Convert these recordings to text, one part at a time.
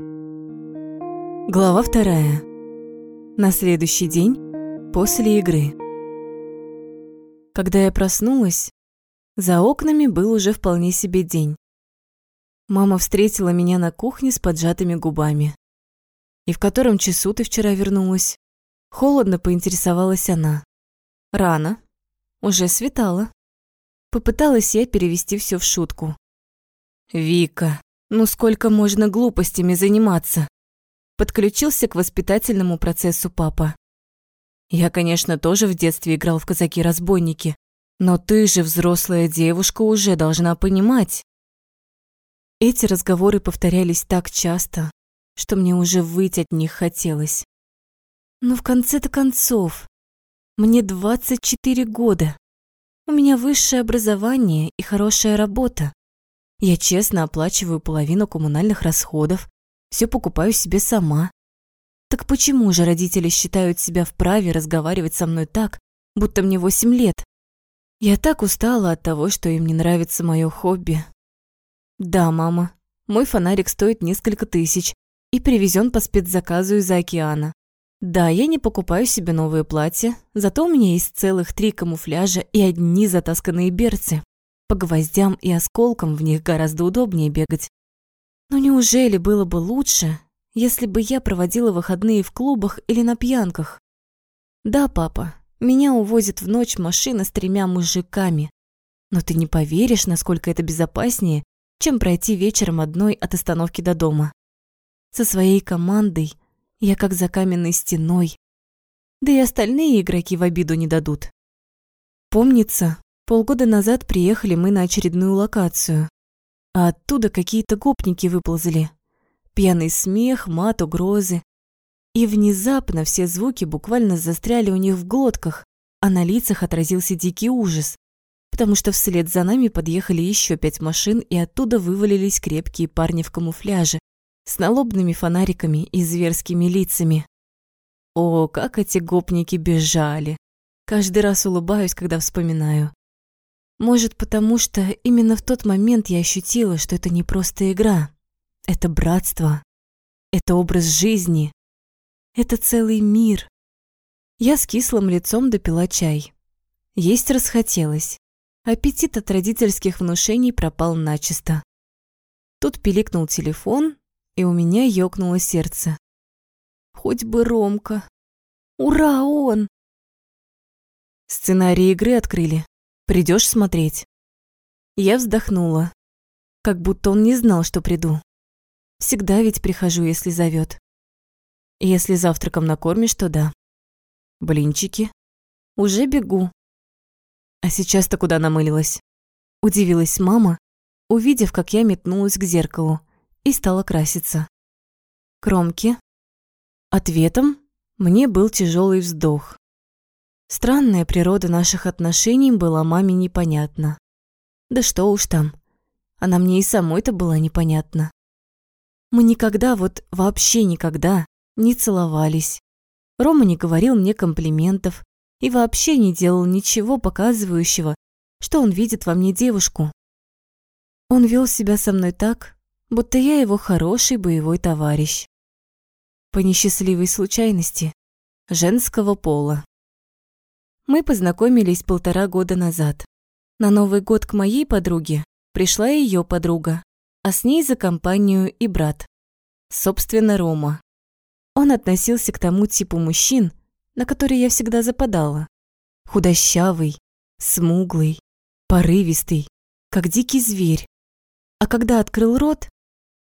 Глава вторая. На следующий день после игры. Когда я проснулась, за окнами был уже вполне себе день. Мама встретила меня на кухне с поджатыми губами. «И в котором часу ты вчера вернулась?» Холодно поинтересовалась она. «Рано. Уже светало». Попыталась я перевести все в шутку. «Вика, ну сколько можно глупостями заниматься?» Подключился к воспитательному процессу папа. «Я, конечно, тоже в детстве играл в казаки-разбойники, но ты же, взрослая девушка, уже должна понимать». Эти разговоры повторялись так часто, что мне уже выйти от них хотелось. Но в конце-то концов, мне 24 года. У меня высшее образование и хорошая работа. Я честно оплачиваю половину коммунальных расходов, все покупаю себе сама. Так почему же родители считают себя вправе разговаривать со мной так, будто мне 8 лет? Я так устала от того, что им не нравится мое хобби. Да, мама, мой фонарик стоит несколько тысяч и привезен по спецзаказу из-за океана. Да, я не покупаю себе новые платья, зато у меня есть целых три камуфляжа и одни затасканные берцы. По гвоздям и осколкам в них гораздо удобнее бегать. Но неужели было бы лучше, если бы я проводила выходные в клубах или на пьянках? Да, папа, меня увозит в ночь машина с тремя мужиками. Но ты не поверишь, насколько это безопаснее, чем пройти вечером одной от остановки до дома. Со своей командой я как за каменной стеной. Да и остальные игроки в обиду не дадут. Помнится, полгода назад приехали мы на очередную локацию, а оттуда какие-то гопники выползли. Пьяный смех, мат, угрозы. И внезапно все звуки буквально застряли у них в глотках, а на лицах отразился дикий ужас, потому что вслед за нами подъехали еще пять машин, и оттуда вывалились крепкие парни в камуфляже, с налобными фонариками и зверскими лицами. О, как эти гопники бежали! Каждый раз улыбаюсь, когда вспоминаю. Может, потому что именно в тот момент я ощутила, что это не просто игра. Это братство. Это образ жизни. Это целый мир. Я с кислым лицом допила чай. Есть расхотелось. Аппетит от родительских внушений пропал начисто. Тут пиликнул телефон, и у меня ёкнуло сердце. Хоть бы Ромка. Ура, он! Сценарий игры открыли. Придешь смотреть? Я вздохнула, как будто он не знал, что приду. Всегда ведь прихожу, если зовет. Если завтраком накормишь, то да. Блинчики. Уже бегу. А сейчас-то куда намылилась? Удивилась мама, увидев, как я метнулась к зеркалу и стала краситься. Кромки. Ответом мне был тяжелый вздох. Странная природа наших отношений была маме непонятна. Да что уж там, она мне и самой-то была непонятна. Мы никогда, вот вообще никогда, не целовались. Рома не говорил мне комплиментов и вообще не делал ничего показывающего, что он видит во мне девушку. Он вел себя со мной так, будто я его хороший боевой товарищ. По несчастливой случайности женского пола. Мы познакомились полтора года назад. На Новый год к моей подруге пришла ее подруга, а с ней за компанию и брат. Собственно, Рома. Он относился к тому типу мужчин, на который я всегда западала. Худощавый, смуглый, порывистый, как дикий зверь. А когда открыл рот,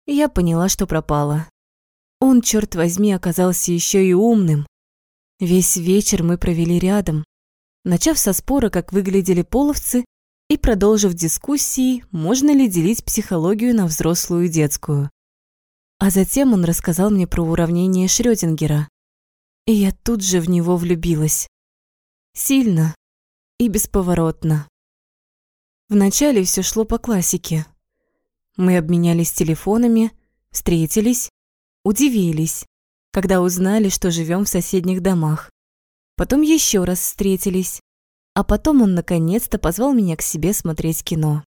я поняла, что пропала. Он, черт возьми, оказался еще и умным. Весь вечер мы провели рядом, начав со спора, как выглядели половцы, и продолжив дискуссии, можно ли делить психологию на взрослую и детскую. А затем он рассказал мне про уравнение Шрёдингера. И я тут же в него влюбилась. Сильно и бесповоротно. Вначале все шло по классике. Мы обменялись телефонами, встретились, удивились, когда узнали, что живем в соседних домах. Потом еще раз встретились, а потом он наконец-то позвал меня к себе смотреть кино.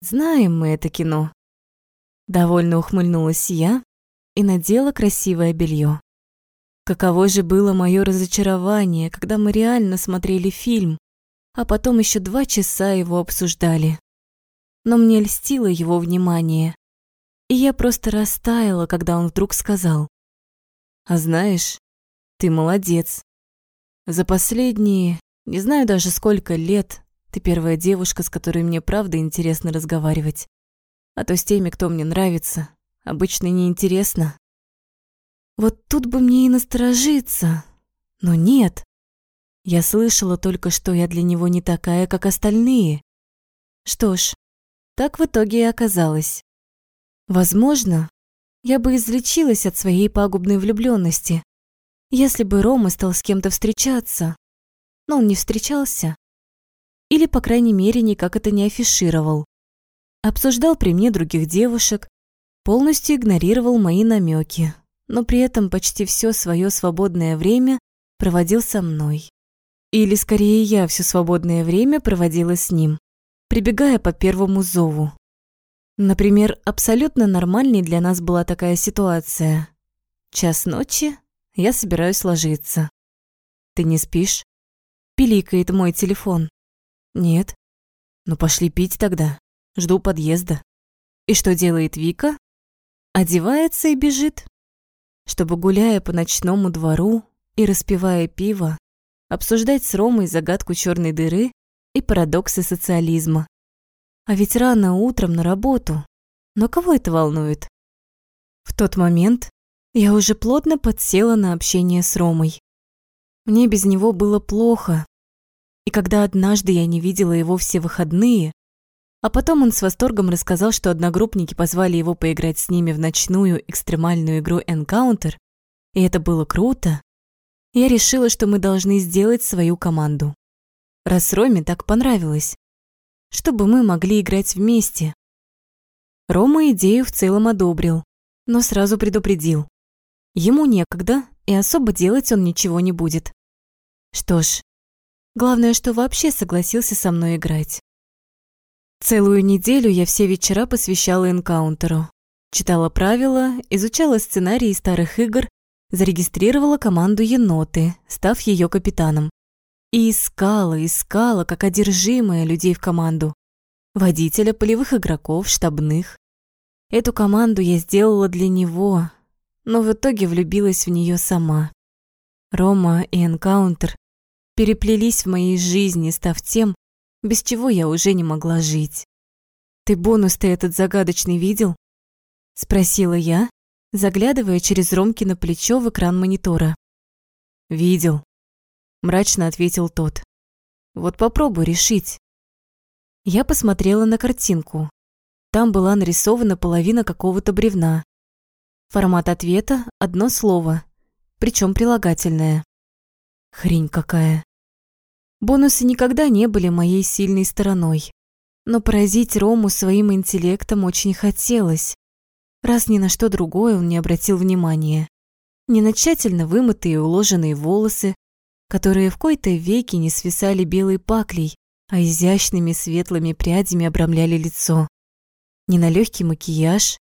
Знаем мы это кино. Довольно ухмыльнулась я и надела красивое белье. Каково же было мое разочарование, когда мы реально смотрели фильм, а потом еще два часа его обсуждали. Но мне льстило его внимание, и я просто растаяла, когда он вдруг сказал. «А знаешь, ты молодец. За последние, не знаю даже сколько лет, ты первая девушка, с которой мне правда интересно разговаривать. А то с теми, кто мне нравится, обычно неинтересно. Вот тут бы мне и насторожиться, но нет. Я слышала только, что я для него не такая, как остальные. Что ж, так в итоге и оказалось. Возможно, я бы излечилась от своей пагубной влюблённости, если бы Рома стал с кем-то встречаться, но он не встречался. Или, по крайней мере, никак это не афишировал. Обсуждал при мне других девушек, полностью игнорировал мои намеки, но при этом почти все свое свободное время проводил со мной. Или, скорее, я все свободное время проводила с ним, прибегая по первому зову. Например, абсолютно нормальной для нас была такая ситуация. Час ночи, я собираюсь ложиться. Ты не спишь? Пиликает мой телефон. Нет. Ну пошли пить тогда. Жду подъезда. И что делает Вика? Одевается и бежит. Чтобы, гуляя по ночному двору и распивая пиво, обсуждать с Ромой загадку черной дыры и парадоксы социализма. А ведь рано утром на работу. Но кого это волнует? В тот момент я уже плотно подсела на общение с Ромой. Мне без него было плохо. И когда однажды я не видела его все выходные, а потом он с восторгом рассказал, что одногруппники позвали его поиграть с ними в ночную экстремальную игру Encounter, и это было круто, я решила, что мы должны сделать свою команду. Раз Роме так понравилось, чтобы мы могли играть вместе. Рома идею в целом одобрил, но сразу предупредил. Ему некогда, и особо делать он ничего не будет. Что ж, главное, что вообще согласился со мной играть. Целую неделю я все вечера посвящала энкаунтеру. Читала правила, изучала сценарии старых игр, зарегистрировала команду еноты, став ее капитаном. И искала, искала, как одержимая людей в команду. Водителя, полевых игроков, штабных. Эту команду я сделала для него, но в итоге влюбилась в нее сама. Рома и Энкаунтер переплелись в моей жизни, став тем, без чего я уже не могла жить. «Ты бонус-то этот загадочный видел?» — спросила я, заглядывая через Ромки на плечо в экран монитора. «Видел», — мрачно ответил тот. «Вот попробуй решить». Я посмотрела на картинку. Там была нарисована половина какого-то бревна, Формат ответа – одно слово, причем прилагательное. Хрень какая. Бонусы никогда не были моей сильной стороной. Но поразить Рому своим интеллектом очень хотелось, раз ни на что другое он не обратил внимания. Не на тщательно вымытые и уложенные волосы, которые в кои-то веки не свисали белой паклей, а изящными светлыми прядями обрамляли лицо. Не на легкий макияж,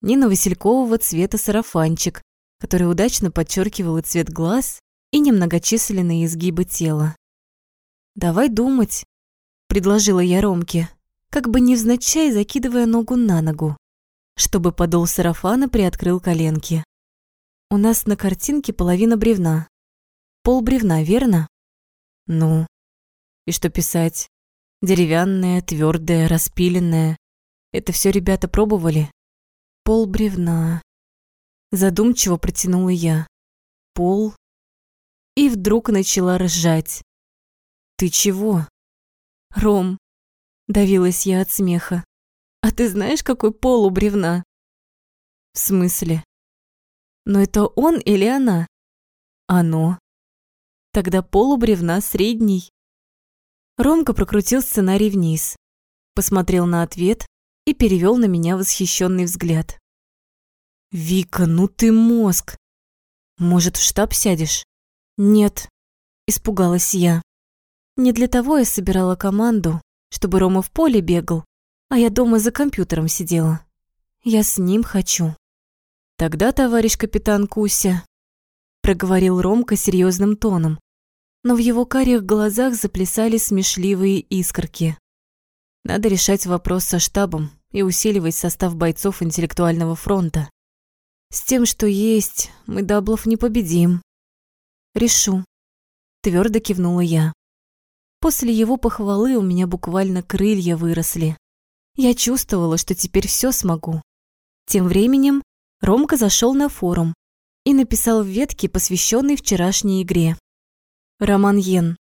ни на василькового цвета сарафанчик, который удачно подчеркивал и цвет глаз, и немногочисленные изгибы тела. «Давай думать», — предложила я Ромке, как бы невзначай закидывая ногу на ногу, чтобы подол сарафана приоткрыл коленки. «У нас на картинке половина бревна. Пол бревна, верно?» «Ну, и что писать? Деревянное, твердое, распиленное. Это все ребята пробовали?» Пол бревна. Задумчиво протянула я. Пол. И вдруг начала ржать. Ты чего? Ром. Давилась я от смеха. А ты знаешь, какой пол у бревна? В смысле? Но это он или она? Оно. Тогда пол у бревна средний. Ромка прокрутил сценарий вниз, посмотрел на ответ и перевел на меня восхищенный взгляд. «Вика, ну ты мозг! Может, в штаб сядешь?» «Нет», – испугалась я. «Не для того я собирала команду, чтобы Рома в поле бегал, а я дома за компьютером сидела. Я с ним хочу. Тогда, товарищ капитан Куся, проговорил Ромка серьезным тоном, но в его карих глазах заплясали смешливые искорки. Надо решать вопрос со штабом и усиливать состав бойцов интеллектуального фронта. С тем, что есть, мы даблов не победим. Решу. Твердо кивнула я. После его похвалы у меня буквально крылья выросли. Я чувствовала, что теперь все смогу. Тем временем Ромка зашел на форум и написал в ветке, посвященной вчерашней игре. Роман Йен.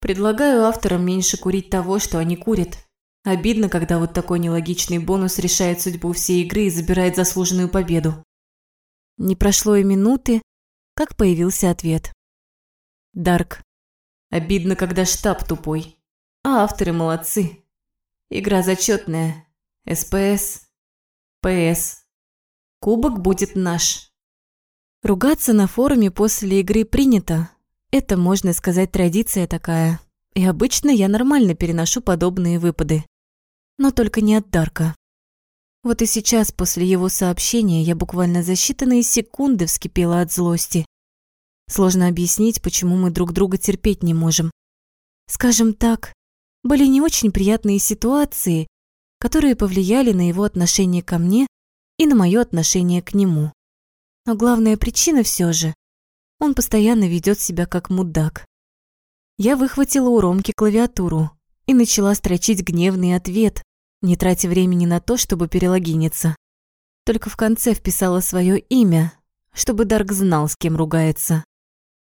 Предлагаю авторам меньше курить того, что они курят. Обидно, когда вот такой нелогичный бонус решает судьбу всей игры и забирает заслуженную победу. Не прошло и минуты, как появился ответ. Дарк. Обидно, когда штаб тупой. А авторы молодцы. Игра зачетная. СПС. ПС. Кубок будет наш. Ругаться на форуме после игры принято. Это, можно сказать, традиция такая. И обычно я нормально переношу подобные выпады. Но только не от Дарка. Вот и сейчас, после его сообщения, я буквально за считанные секунды вскипела от злости. Сложно объяснить, почему мы друг друга терпеть не можем. Скажем так, были не очень приятные ситуации, которые повлияли на его отношение ко мне и на мое отношение к нему. Но главная причина все же – он постоянно ведет себя как мудак. Я выхватила у Ромки клавиатуру и начала строчить гневный ответ, не тратя времени на то, чтобы перелогиниться. Только в конце вписала свое имя, чтобы Дарк знал, с кем ругается.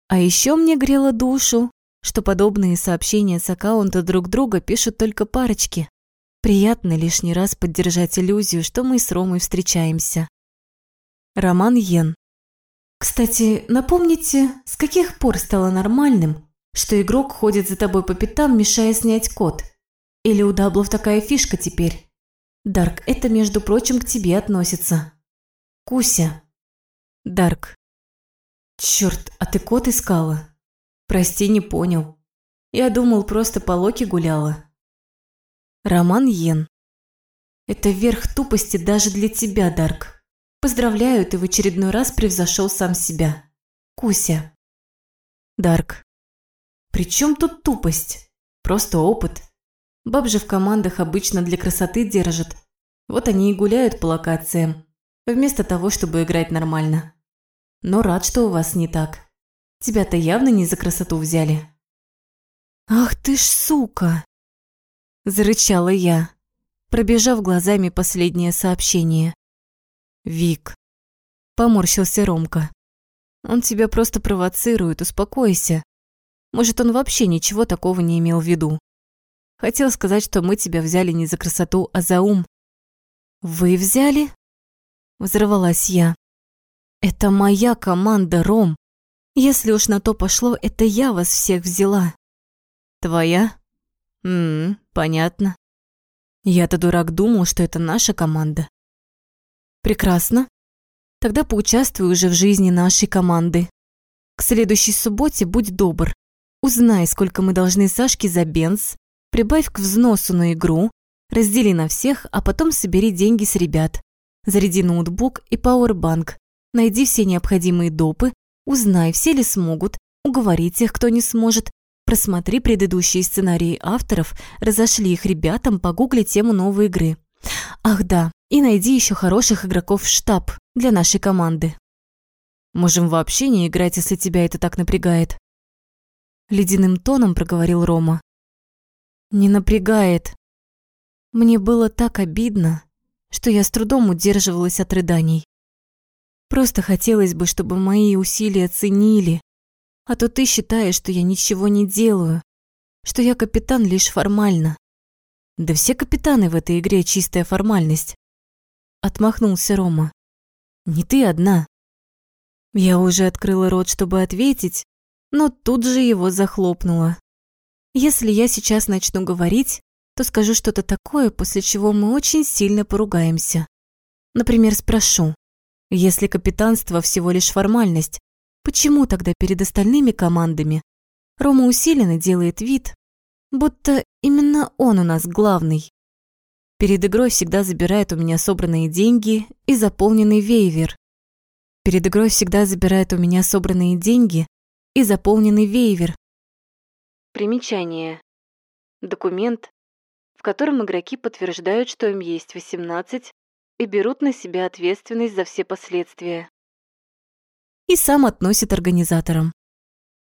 А еще мне грело душу, что подобные сообщения с аккаунта друг друга пишут только парочки. Приятно лишний раз поддержать иллюзию, что мы с Ромой встречаемся. Роман Йен. Кстати, напомните, с каких пор стало нормальным, что игрок ходит за тобой по пятам, мешая снять код? Или у даблов такая фишка теперь? Дарк, это, между прочим, к тебе относится. Куся. Дарк. Черт, а ты код искала? Прости, не понял. Я думал, просто по локе гуляла. Роман Йен. Это верх тупости даже для тебя, Дарк. Поздравляю, ты в очередной раз превзошел сам себя. Куся. Дарк. При чем тут тупость? Просто опыт. Баб же в командах обычно для красоты держат. Вот они и гуляют по локациям, вместо того, чтобы играть нормально. Но рад, что у вас не так. Тебя-то явно не за красоту взяли. «Ах ты ж сука!» Зарычала я, пробежав глазами последнее сообщение. «Вик», – поморщился Ромка. «Он тебя просто провоцирует, успокойся. Может, он вообще ничего такого не имел в виду. Хотел сказать, что мы тебя взяли не за красоту, а за ум. Вы взяли? Взорвалась я. Это моя команда, Ром. Если уж на то пошло, это я вас всех взяла. Твоя? Ммм, понятно. Я-то дурак думал, что это наша команда. Прекрасно. Тогда поучаствуй уже в жизни нашей команды. К следующей субботе будь добр. Узнай, сколько мы должны Сашке за бенз, Прибавь к взносу на игру, раздели на всех, а потом собери деньги с ребят. Заряди ноутбук и пауэрбанк. Найди все необходимые допы, узнай, все ли смогут, уговори тех, кто не сможет. Просмотри предыдущие сценарии авторов, разошли их ребятам, погугли тему новой игры. Ах да, и найди еще хороших игроков в штаб для нашей команды. Можем вообще не играть, если тебя это так напрягает. Ледяным тоном проговорил Рома не напрягает. Мне было так обидно, что я с трудом удерживалась от рыданий. Просто хотелось бы, чтобы мои усилия ценили, а то ты считаешь, что я ничего не делаю, что я капитан лишь формально. Да все капитаны в этой игре чистая формальность. Отмахнулся Рома. Не ты одна. Я уже открыла рот, чтобы ответить, но тут же его захлопнула. Если я сейчас начну говорить, то скажу что-то такое, после чего мы очень сильно поругаемся. Например, спрошу, если капитанство всего лишь формальность, почему тогда перед остальными командами Рома усиленно делает вид, будто именно он у нас главный? Перед игрой всегда забирает у меня собранные деньги и заполненный вейвер. Перед игрой всегда забирает у меня собранные деньги и заполненный вейвер. Примечание. Документ, в котором игроки подтверждают, что им есть 18 и берут на себя ответственность за все последствия. И сам относит организаторам.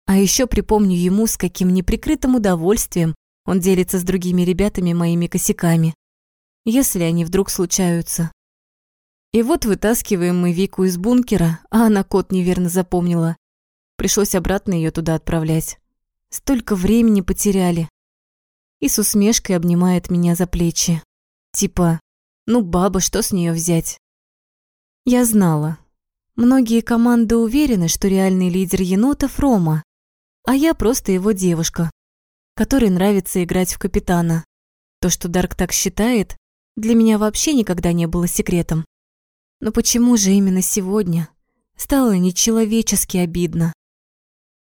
А еще припомню ему, с каким неприкрытым удовольствием он делится с другими ребятами моими косяками, если они вдруг случаются. И вот вытаскиваем мы Вику из бункера, а она код неверно запомнила. Пришлось обратно ее туда отправлять. Столько времени потеряли. И с усмешкой обнимает меня за плечи. Типа, ну баба, что с нее взять? Я знала. Многие команды уверены, что реальный лидер енотов Рома, а я просто его девушка, которой нравится играть в капитана. То, что Дарк так считает, для меня вообще никогда не было секретом. Но почему же именно сегодня стало нечеловечески обидно?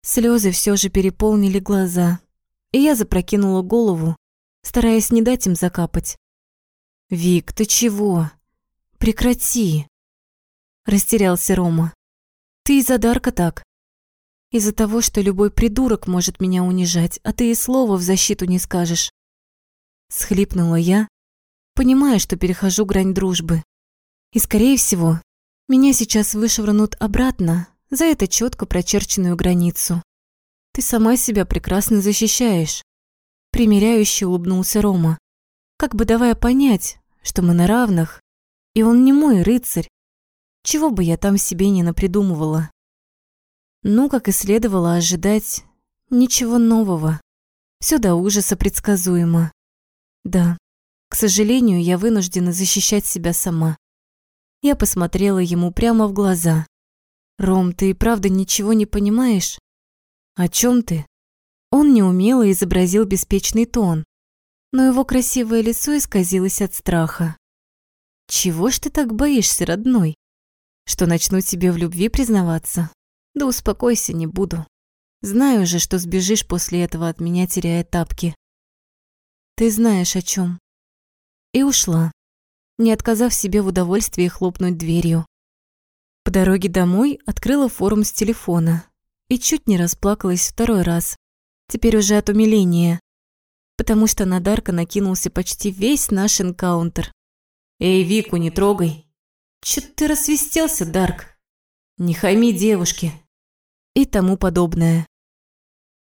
Слезы все же переполнили глаза, и я запрокинула голову, стараясь не дать им закапать. «Вик, ты чего? Прекрати!» Растерялся Рома. «Ты из-за Дарка так. Из-за того, что любой придурок может меня унижать, а ты и слова в защиту не скажешь». Схлипнула я, понимая, что перехожу грань дружбы. И, скорее всего, меня сейчас вышвырнут обратно за эту четко прочерченную границу. Ты сама себя прекрасно защищаешь. Примеряюще улыбнулся Рома, как бы давая понять, что мы на равных, и он не мой рыцарь. Чего бы я там себе не напридумывала. Ну, как и следовало ожидать, ничего нового. Все до ужаса предсказуемо. Да, к сожалению, я вынуждена защищать себя сама. Я посмотрела ему прямо в глаза. «Ром, ты и правда ничего не понимаешь?» «О чем ты?» Он неумело изобразил беспечный тон, но его красивое лицо исказилось от страха. «Чего ж ты так боишься, родной? Что начну тебе в любви признаваться? Да успокойся, не буду. Знаю же, что сбежишь после этого от меня, теряя тапки. Ты знаешь о чем. И ушла, не отказав себе в удовольствии хлопнуть дверью. По дороге домой открыла форум с телефона и чуть не расплакалась второй раз. Теперь уже от умиления. Потому что на Дарка накинулся почти весь наш энкаунтер. «Эй, Вику, не трогай!» «Чё ты рассвистелся, Дарк?» «Не хайми девушке!» И тому подобное.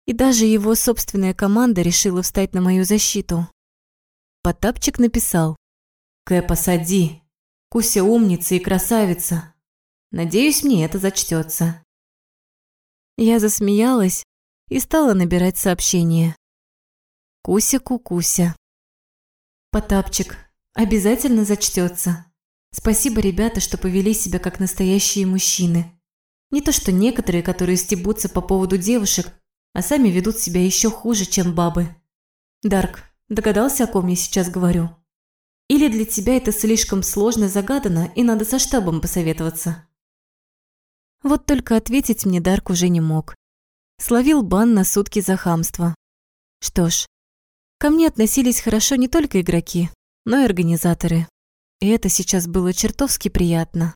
И даже его собственная команда решила встать на мою защиту. Потапчик написал. «Кэ, посади! Куся умница и красавица!» Надеюсь, мне это зачтется. Я засмеялась и стала набирать сообщение. Куся-кукуся. Потапчик, обязательно зачтется. Спасибо, ребята, что повели себя как настоящие мужчины. Не то что некоторые, которые стебутся по поводу девушек, а сами ведут себя еще хуже, чем бабы. Дарк, догадался, о ком я сейчас говорю? Или для тебя это слишком сложно загадано и надо со штабом посоветоваться? Вот только ответить мне Дарк уже не мог. Словил бан на сутки за хамство. Что ж, ко мне относились хорошо не только игроки, но и организаторы. И это сейчас было чертовски приятно.